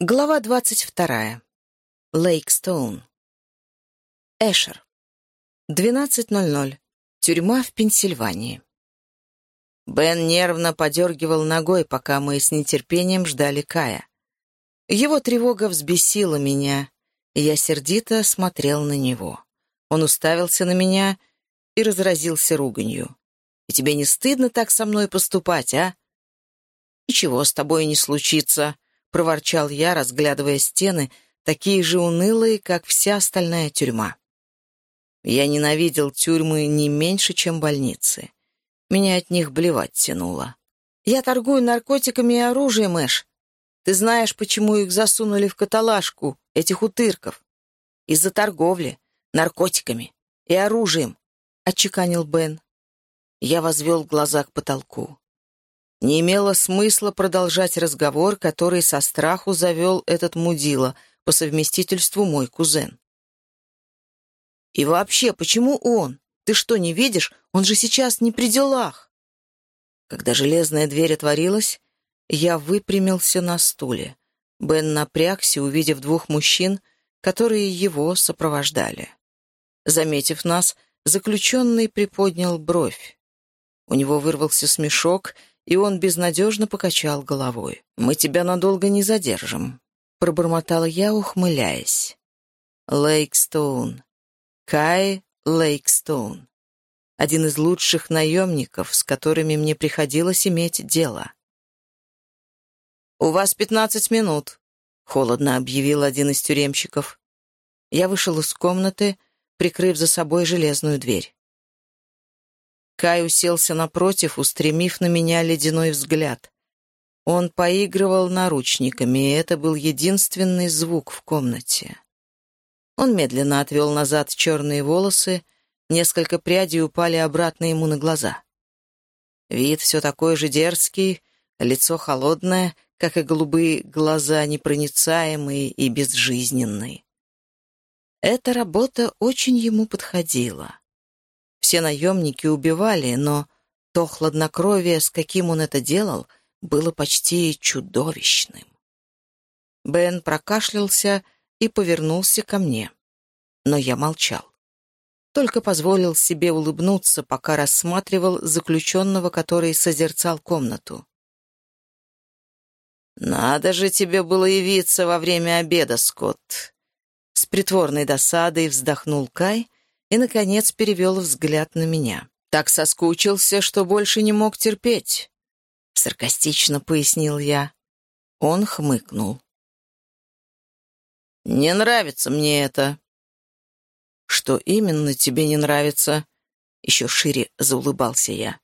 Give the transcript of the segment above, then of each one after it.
Глава двадцать вторая. Лейкстоун. Эшер. 12.00. Тюрьма в Пенсильвании. Бен нервно подергивал ногой, пока мы с нетерпением ждали Кая. Его тревога взбесила меня, и я сердито смотрел на него. Он уставился на меня и разразился руганью. «И тебе не стыдно так со мной поступать, а?» «Ничего с тобой не случится», проворчал я, разглядывая стены, такие же унылые, как вся остальная тюрьма. Я ненавидел тюрьмы не меньше, чем больницы. Меня от них блевать тянуло. «Я торгую наркотиками и оружием, Эш. Ты знаешь, почему их засунули в каталажку, этих утырков? Из-за торговли, наркотиками и оружием», — отчеканил Бен. Я возвел глаза к потолку. Не имело смысла продолжать разговор, который со страху завел этот мудила, по совместительству мой кузен. «И вообще, почему он? Ты что, не видишь? Он же сейчас не при делах!» Когда железная дверь отворилась, я выпрямился на стуле. Бен напрягся, увидев двух мужчин, которые его сопровождали. Заметив нас, заключенный приподнял бровь. У него вырвался смешок — и он безнадежно покачал головой. «Мы тебя надолго не задержим», — пробормотала я, ухмыляясь. Лейкстоун. Кай Лейкстоун. Один из лучших наемников, с которыми мне приходилось иметь дело. «У вас пятнадцать минут», — холодно объявил один из тюремщиков. Я вышел из комнаты, прикрыв за собой железную дверь. Кай уселся напротив, устремив на меня ледяной взгляд. Он поигрывал наручниками, и это был единственный звук в комнате. Он медленно отвел назад черные волосы, несколько прядей упали обратно ему на глаза. Вид все такой же дерзкий, лицо холодное, как и голубые глаза, непроницаемые и безжизненные. Эта работа очень ему подходила. Все наемники убивали, но то хладнокровие, с каким он это делал, было почти чудовищным. Бен прокашлялся и повернулся ко мне. Но я молчал. Только позволил себе улыбнуться, пока рассматривал заключенного, который созерцал комнату. «Надо же тебе было явиться во время обеда, Скотт!» С притворной досадой вздохнул Кай и, наконец, перевел взгляд на меня. Так соскучился, что больше не мог терпеть. Саркастично пояснил я. Он хмыкнул. «Не нравится мне это». «Что именно тебе не нравится?» Еще шире заулыбался я.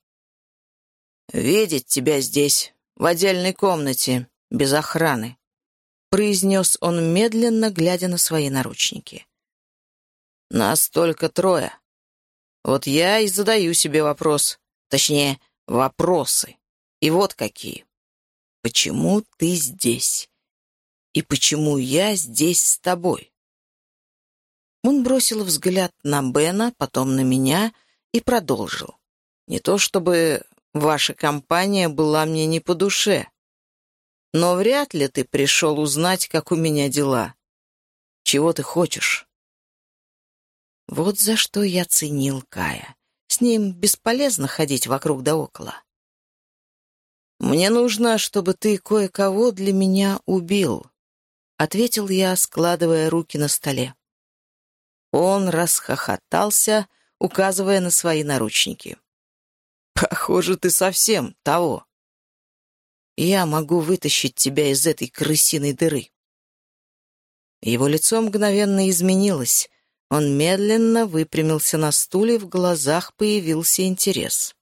«Видеть тебя здесь, в отдельной комнате, без охраны», произнес он медленно, глядя на свои наручники. Нас только трое. Вот я и задаю себе вопрос. Точнее, вопросы. И вот какие. Почему ты здесь? И почему я здесь с тобой? Он бросил взгляд на Бена, потом на меня и продолжил. Не то чтобы ваша компания была мне не по душе, но вряд ли ты пришел узнать, как у меня дела. Чего ты хочешь? Вот за что я ценил Кая. С ним бесполезно ходить вокруг да около. «Мне нужно, чтобы ты кое-кого для меня убил», — ответил я, складывая руки на столе. Он расхохотался, указывая на свои наручники. «Похоже, ты совсем того. Я могу вытащить тебя из этой крысиной дыры». Его лицо мгновенно изменилось, он медленно выпрямился на стуле, в глазах появился интерес.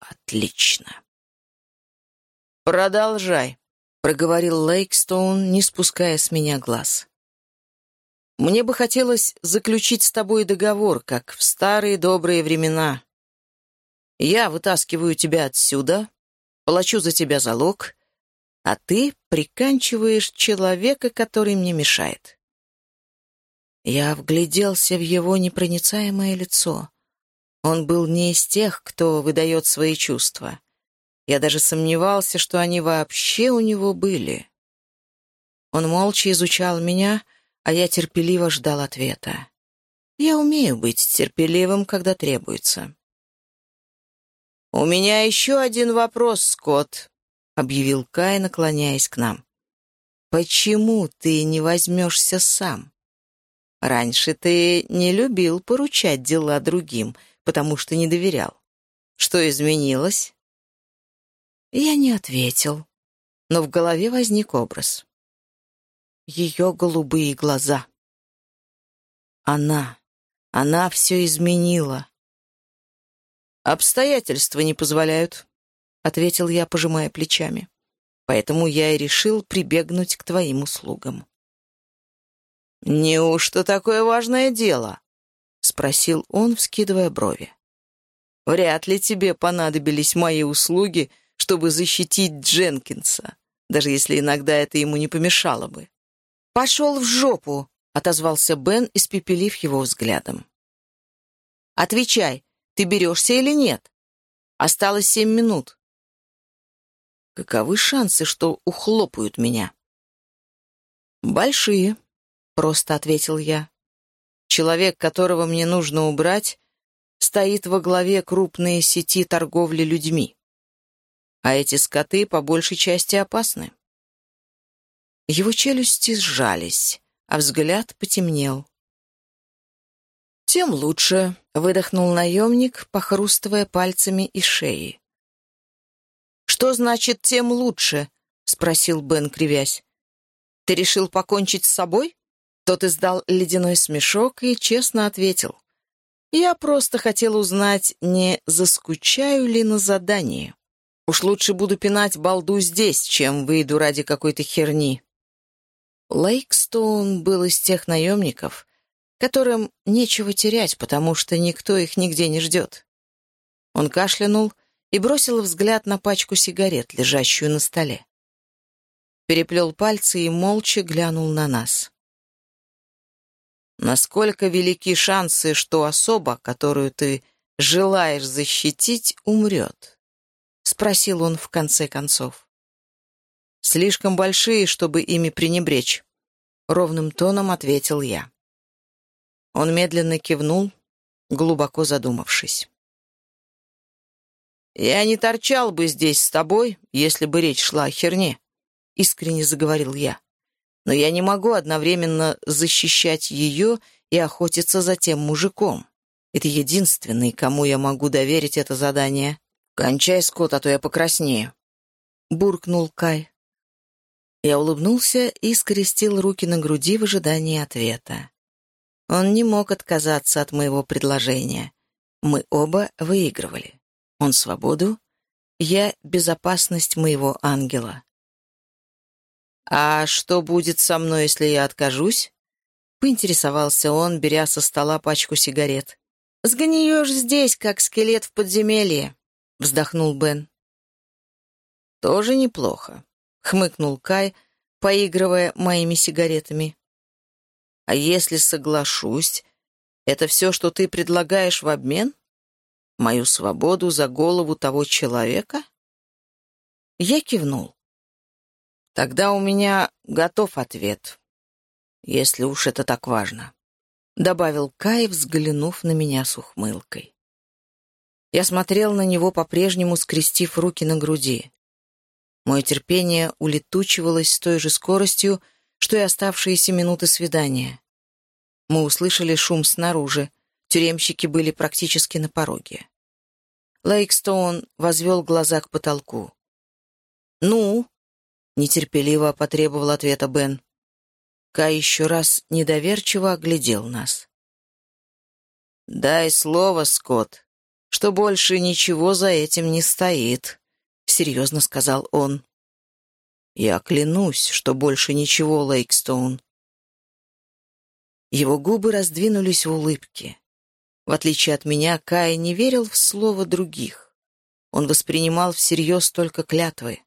«Отлично!» «Продолжай», — проговорил Лейкстоун, не спуская с меня глаз. «Мне бы хотелось заключить с тобой договор, как в старые добрые времена. Я вытаскиваю тебя отсюда, плачу за тебя залог, а ты приканчиваешь человека, который мне мешает. Я вгляделся в его непроницаемое лицо. Он был не из тех, кто выдает свои чувства. Я даже сомневался, что они вообще у него были. Он молча изучал меня, а я терпеливо ждал ответа. Я умею быть терпеливым, когда требуется. «У меня еще один вопрос, Скотт», — объявил Кай, наклоняясь к нам. «Почему ты не возьмешься сам? Раньше ты не любил поручать дела другим, потому что не доверял. Что изменилось?» Я не ответил, но в голове возник образ. Ее голубые глаза. Она, она все изменила. «Обстоятельства не позволяют», — ответил я, пожимая плечами. «Поэтому я и решил прибегнуть к твоим услугам». «Неужто такое важное дело?» — спросил он, вскидывая брови. «Вряд ли тебе понадобились мои услуги, чтобы защитить Дженкинса, даже если иногда это ему не помешало бы». «Пошел в жопу!» — отозвался Бен, испепелив его взглядом. «Отвечай, ты берешься или нет? Осталось семь минут». «Каковы шансы, что ухлопают меня?» «Большие», — просто ответил я. «Человек, которого мне нужно убрать, стоит во главе крупной сети торговли людьми. А эти скоты по большей части опасны». Его челюсти сжались, а взгляд потемнел. «Тем лучше», — выдохнул наемник, похрустывая пальцами и шеей. «Что значит «тем лучше»?» — спросил Бен, кривясь. «Ты решил покончить с собой?» Тот издал ледяной смешок и честно ответил. «Я просто хотел узнать, не заскучаю ли на задании. Уж лучше буду пинать балду здесь, чем выйду ради какой-то херни». Лейкстоун был из тех наемников, которым нечего терять, потому что никто их нигде не ждет. Он кашлянул и бросил взгляд на пачку сигарет, лежащую на столе. Переплел пальцы и молча глянул на нас. «Насколько велики шансы, что особа, которую ты желаешь защитить, умрет?» — спросил он в конце концов. «Слишком большие, чтобы ими пренебречь», — ровным тоном ответил я. Он медленно кивнул, глубоко задумавшись. «Я не торчал бы здесь с тобой, если бы речь шла о херне», — искренне заговорил я. «Но я не могу одновременно защищать ее и охотиться за тем мужиком. Это единственный, кому я могу доверить это задание. Кончай, Скотт, а то я покраснею», — буркнул Кай. Я улыбнулся и скрестил руки на груди в ожидании ответа. Он не мог отказаться от моего предложения. Мы оба выигрывали. Он свободу, я безопасность моего ангела. «А что будет со мной, если я откажусь?» — поинтересовался он, беря со стола пачку сигарет. «Сгниешь здесь, как скелет в подземелье», — вздохнул Бен. «Тоже неплохо», — хмыкнул Кай, поигрывая моими сигаретами. А если соглашусь, это все, что ты предлагаешь в обмен? Мою свободу за голову того человека? Я кивнул. Тогда у меня готов ответ, если уж это так важно, добавил Кай, взглянув на меня с ухмылкой. Я смотрел на него, по-прежнему скрестив руки на груди. Мое терпение улетучивалось с той же скоростью, что и оставшиеся минуты свидания. Мы услышали шум снаружи. Тюремщики были практически на пороге. Лейкстоун возвел глаза к потолку. «Ну?» — нетерпеливо потребовал ответа Бен. Кай еще раз недоверчиво оглядел нас. «Дай слово, Скотт, что больше ничего за этим не стоит», — серьезно сказал он. «Я клянусь, что больше ничего, Лейкстоун». Его губы раздвинулись в улыбке. В отличие от меня, Кай не верил в слово других. Он воспринимал всерьез только клятвы.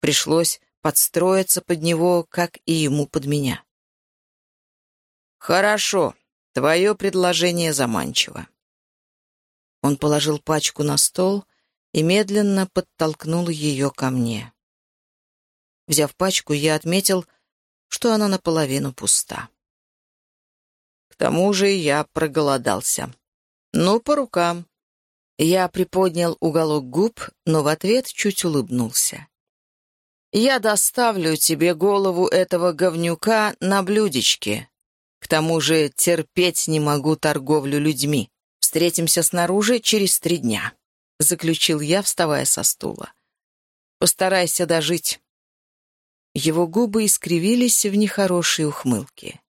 Пришлось подстроиться под него, как и ему под меня. «Хорошо, твое предложение заманчиво». Он положил пачку на стол и медленно подтолкнул ее ко мне. Взяв пачку, я отметил, что она наполовину пуста. К тому же я проголодался. Ну, по рукам. Я приподнял уголок губ, но в ответ чуть улыбнулся. «Я доставлю тебе голову этого говнюка на блюдечке. К тому же терпеть не могу торговлю людьми. Встретимся снаружи через три дня», — заключил я, вставая со стула. «Постарайся дожить». Его губы искривились в нехорошей ухмылке.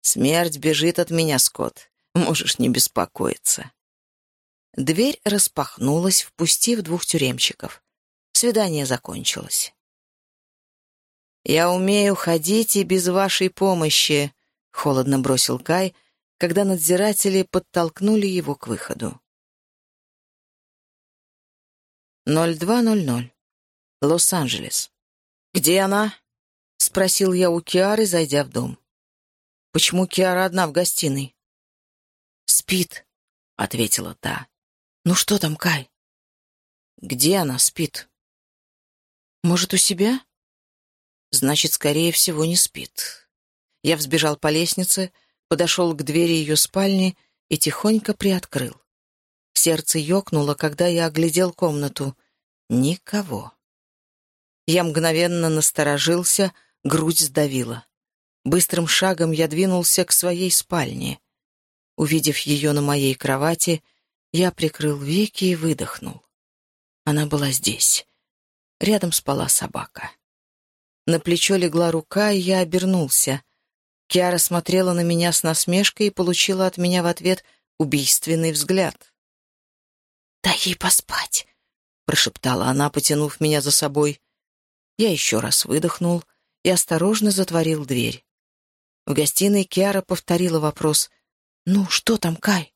«Смерть бежит от меня, Скотт. Можешь не беспокоиться». Дверь распахнулась, впустив двух тюремщиков. Свидание закончилось. «Я умею ходить и без вашей помощи», — холодно бросил Кай, когда надзиратели подтолкнули его к выходу. 02.00. Лос-Анджелес. «Где она?» — спросил я у Киары, зайдя в дом. «Почему Киара одна в гостиной?» «Спит», — ответила та. «Ну что там, Кай?» «Где она спит?» «Может, у себя?» «Значит, скорее всего, не спит». Я взбежал по лестнице, подошел к двери ее спальни и тихонько приоткрыл. Сердце ёкнуло, когда я оглядел комнату. Никого. Я мгновенно насторожился, грудь сдавила. Быстрым шагом я двинулся к своей спальне. Увидев ее на моей кровати, я прикрыл веки и выдохнул. Она была здесь. Рядом спала собака. На плечо легла рука, и я обернулся. Киара смотрела на меня с насмешкой и получила от меня в ответ убийственный взгляд. «Дай ей поспать», — прошептала она, потянув меня за собой. Я еще раз выдохнул и осторожно затворил дверь. В гостиной Киара повторила вопрос. «Ну, что там, Кай?»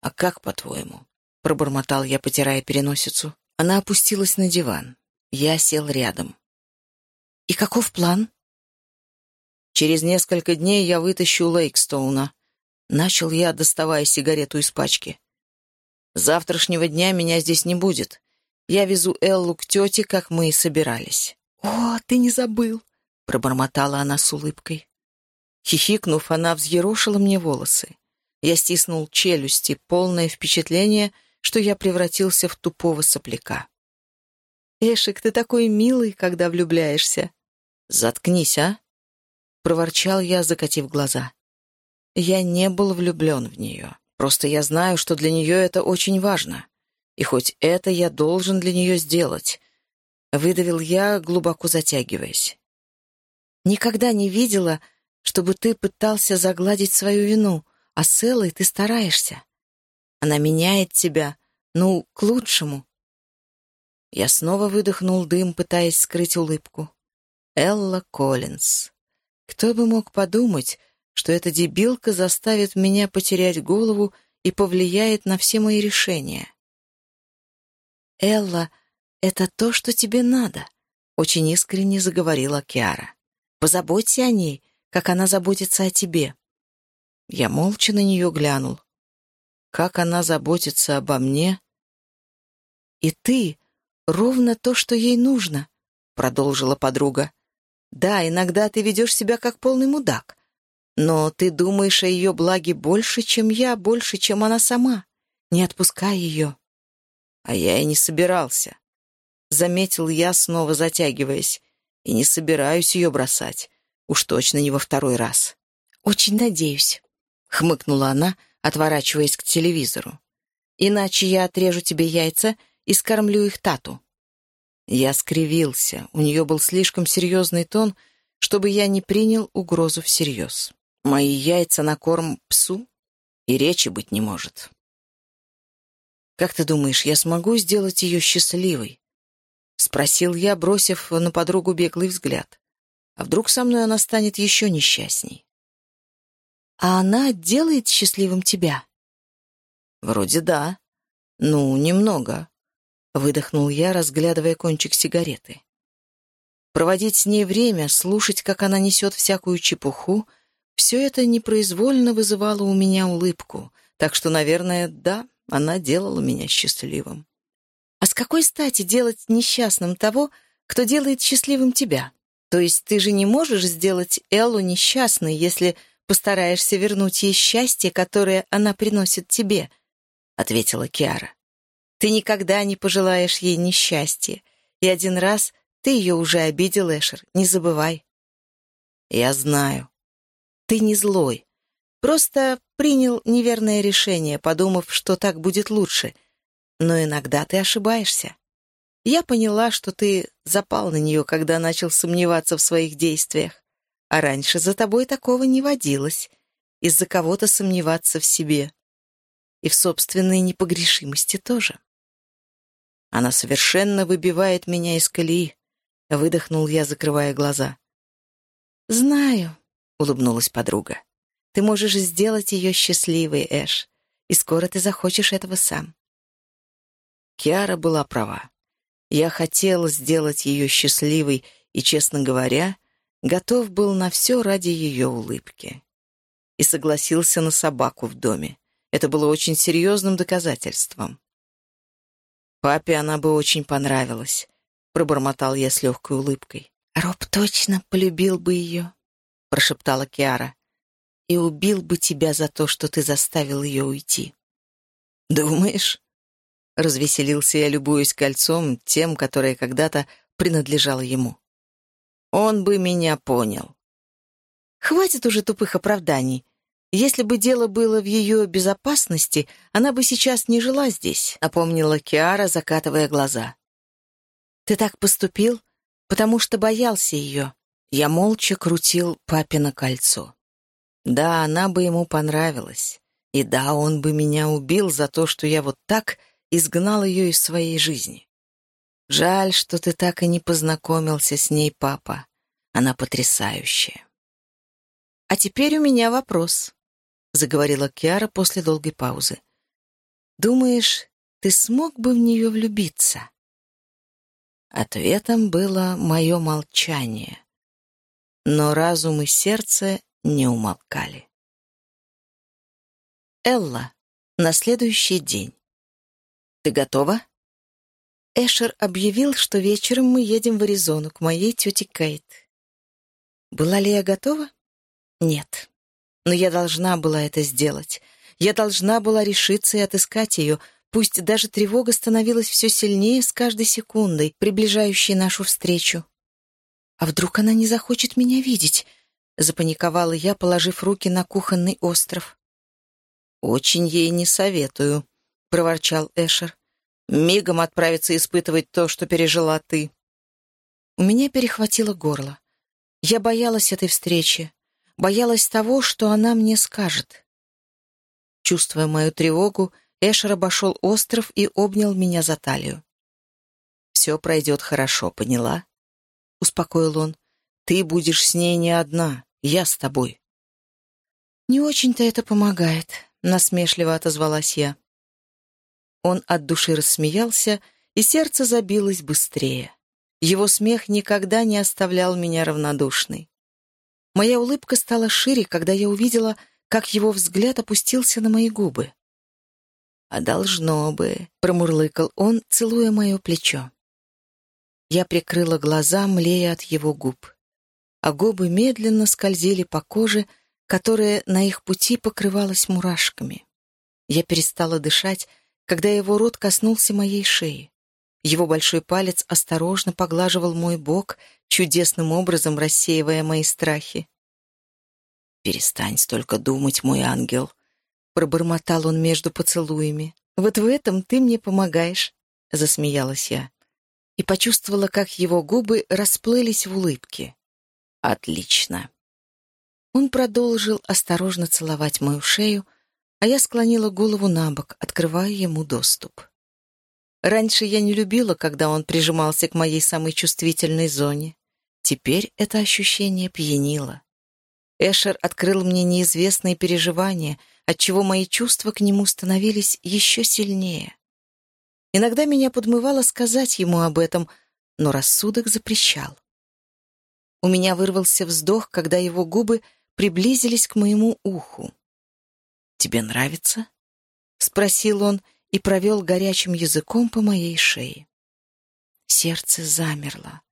«А как, по-твоему?» — пробормотал я, потирая переносицу. Она опустилась на диван. Я сел рядом. «И каков план?» «Через несколько дней я вытащу Лейкстоуна». Начал я, доставая сигарету из пачки. «Завтрашнего дня меня здесь не будет. Я везу Эллу к тете, как мы и собирались». «О, ты не забыл!» — пробормотала она с улыбкой. Хихикнув, она взъерошила мне волосы. Я стиснул челюсти, полное впечатление, что я превратился в тупого сопляка. «Эшик, ты такой милый, когда влюбляешься!» «Заткнись, а!» — проворчал я, закатив глаза. Я не был влюблен в нее. Просто я знаю, что для нее это очень важно. И хоть это я должен для нее сделать, выдавил я, глубоко затягиваясь. Никогда не видела, чтобы ты пытался загладить свою вину, а с Эллой ты стараешься. Она меняет тебя, ну, к лучшему. Я снова выдохнул дым, пытаясь скрыть улыбку. Элла Коллинз. Кто бы мог подумать, что эта дебилка заставит меня потерять голову и повлияет на все мои решения. «Элла, это то, что тебе надо», — очень искренне заговорила Киара. «Позаботься о ней, как она заботится о тебе». Я молча на нее глянул. Как она заботится обо мне. «И ты — ровно то, что ей нужно», — продолжила подруга. «Да, иногда ты ведешь себя как полный мудак, но ты думаешь о ее благе больше, чем я, больше, чем она сама. Не отпускай ее». А я и не собирался. Заметил я, снова затягиваясь. И не собираюсь ее бросать. Уж точно не во второй раз. «Очень надеюсь», — хмыкнула она, отворачиваясь к телевизору. «Иначе я отрежу тебе яйца и скормлю их тату». Я скривился. У нее был слишком серьезный тон, чтобы я не принял угрозу всерьез. Мои яйца на корм псу и речи быть не может. «Как ты думаешь, я смогу сделать ее счастливой?» — спросил я, бросив на подругу беглый взгляд. «А вдруг со мной она станет еще несчастней?» «А она делает счастливым тебя?» «Вроде да. Ну, немного», — выдохнул я, разглядывая кончик сигареты. Проводить с ней время, слушать, как она несет всякую чепуху, все это непроизвольно вызывало у меня улыбку, так что, наверное, да, она делала меня счастливым. А с какой стати делать несчастным того, кто делает счастливым тебя? То есть ты же не можешь сделать Эллу несчастной, если постараешься вернуть ей счастье, которое она приносит тебе», — ответила Киара. «Ты никогда не пожелаешь ей несчастья, и один раз ты ее уже обидел, Эшер, не забывай». «Я знаю. Ты не злой. Просто принял неверное решение, подумав, что так будет лучше. Но иногда ты ошибаешься. Я поняла, что ты запал на нее, когда начал сомневаться в своих действиях. А раньше за тобой такого не водилось. Из-за кого-то сомневаться в себе. И в собственной непогрешимости тоже. Она совершенно выбивает меня из колеи. Выдохнул я, закрывая глаза. «Знаю», — улыбнулась подруга. «Ты можешь сделать ее счастливой, Эш, и скоро ты захочешь этого сам». Киара была права. Я хотел сделать ее счастливой и, честно говоря, готов был на все ради ее улыбки. И согласился на собаку в доме. Это было очень серьезным доказательством. «Папе она бы очень понравилась», — пробормотал я с легкой улыбкой. «Роб точно полюбил бы ее», — прошептала Киара, «и убил бы тебя за то, что ты заставил ее уйти». «Думаешь?» — развеселился я, любуясь кольцом, тем, которое когда-то принадлежало ему. Он бы меня понял. Хватит уже тупых оправданий. Если бы дело было в ее безопасности, она бы сейчас не жила здесь, напомнила Киара, закатывая глаза. Ты так поступил, потому что боялся ее. Я молча крутил папино кольцо. Да, она бы ему понравилась. И да, он бы меня убил за то, что я вот так изгнал ее из своей жизни. Жаль, что ты так и не познакомился с ней, папа. Она потрясающая. А теперь у меня вопрос, заговорила Киара после долгой паузы. Думаешь, ты смог бы в нее влюбиться? Ответом было мое молчание. Но разум и сердце не умолкали. Элла, на следующий день. Ты готова? Эшер объявил, что вечером мы едем в Аризону к моей тете Кейт. Была ли я готова? Нет. Но я должна была это сделать. Я должна была решиться и отыскать ее, пусть даже тревога становилась все сильнее с каждой секундой, приближающей нашу встречу. «А вдруг она не захочет меня видеть?» — запаниковала я, положив руки на кухонный остров. «Очень ей не советую», — проворчал Эшер мигом отправиться испытывать то, что пережила ты. У меня перехватило горло. Я боялась этой встречи, боялась того, что она мне скажет. Чувствуя мою тревогу, Эшер обошел остров и обнял меня за талию. «Все пройдет хорошо, поняла?» — успокоил он. «Ты будешь с ней не одна, я с тобой». «Не очень-то это помогает», — насмешливо отозвалась я. Он от души рассмеялся, и сердце забилось быстрее. Его смех никогда не оставлял меня равнодушной. Моя улыбка стала шире, когда я увидела, как его взгляд опустился на мои губы. «А должно бы», — промурлыкал он, целуя мое плечо. Я прикрыла глаза, млея от его губ, а губы медленно скользили по коже, которая на их пути покрывалась мурашками. Я перестала дышать, когда его рот коснулся моей шеи. Его большой палец осторожно поглаживал мой бок, чудесным образом рассеивая мои страхи. «Перестань столько думать, мой ангел», — пробормотал он между поцелуями. «Вот в этом ты мне помогаешь», — засмеялась я. И почувствовала, как его губы расплылись в улыбке. «Отлично». Он продолжил осторожно целовать мою шею, а я склонила голову на бок, открывая ему доступ. Раньше я не любила, когда он прижимался к моей самой чувствительной зоне. Теперь это ощущение пьянило. Эшер открыл мне неизвестные переживания, отчего мои чувства к нему становились еще сильнее. Иногда меня подмывало сказать ему об этом, но рассудок запрещал. У меня вырвался вздох, когда его губы приблизились к моему уху. «Тебе нравится?» — спросил он и провел горячим языком по моей шее. Сердце замерло.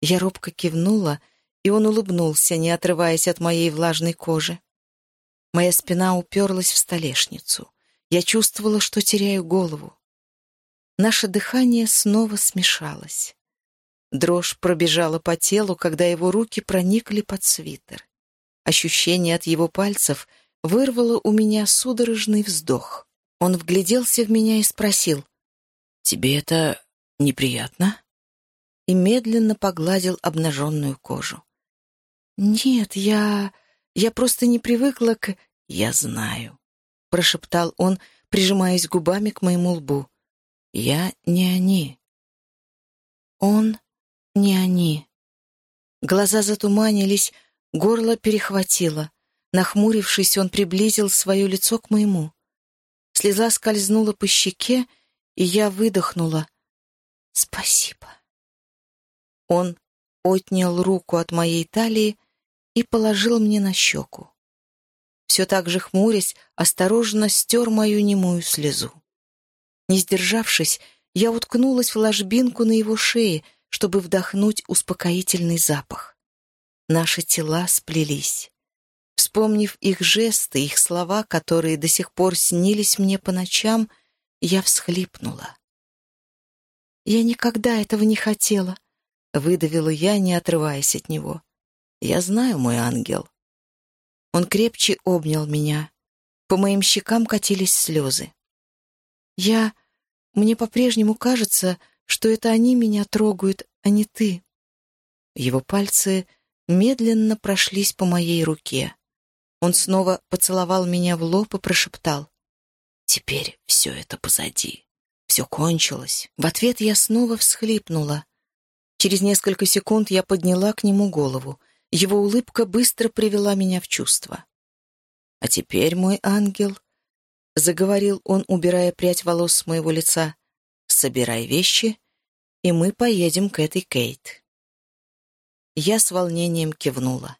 Я робко кивнула, и он улыбнулся, не отрываясь от моей влажной кожи. Моя спина уперлась в столешницу. Я чувствовала, что теряю голову. Наше дыхание снова смешалось. Дрожь пробежала по телу, когда его руки проникли под свитер. Ощущение от его пальцев вырвало у меня судорожный вздох. Он вгляделся в меня и спросил, «Тебе это неприятно?» И медленно погладил обнаженную кожу. «Нет, я... я просто не привыкла к...» «Я знаю», — прошептал он, прижимаясь губами к моему лбу. «Я не они». «Он не они». Глаза затуманились, горло перехватило. Нахмурившись, он приблизил свое лицо к моему. Слеза скользнула по щеке, и я выдохнула. «Спасибо». Он отнял руку от моей талии и положил мне на щеку. Все так же хмурясь, осторожно стер мою немую слезу. Не сдержавшись, я уткнулась в ложбинку на его шее, чтобы вдохнуть успокоительный запах. Наши тела сплелись. Вспомнив их жесты, их слова, которые до сих пор снились мне по ночам, я всхлипнула. «Я никогда этого не хотела», — выдавила я, не отрываясь от него. «Я знаю, мой ангел». Он крепче обнял меня. По моим щекам катились слезы. «Я... Мне по-прежнему кажется, что это они меня трогают, а не ты». Его пальцы медленно прошлись по моей руке. Он снова поцеловал меня в лоб и прошептал. «Теперь все это позади. Все кончилось». В ответ я снова всхлипнула. Через несколько секунд я подняла к нему голову. Его улыбка быстро привела меня в чувство. «А теперь, мой ангел», — заговорил он, убирая прядь волос с моего лица, — «собирай вещи, и мы поедем к этой Кейт». Я с волнением кивнула.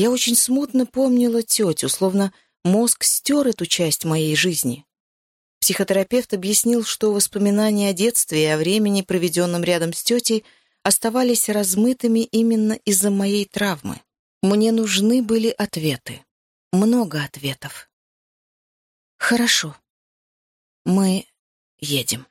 Я очень смутно помнила тетю, словно мозг стер эту часть моей жизни. Психотерапевт объяснил, что воспоминания о детстве и о времени, проведенном рядом с тетей, оставались размытыми именно из-за моей травмы. Мне нужны были ответы. Много ответов. «Хорошо. Мы едем».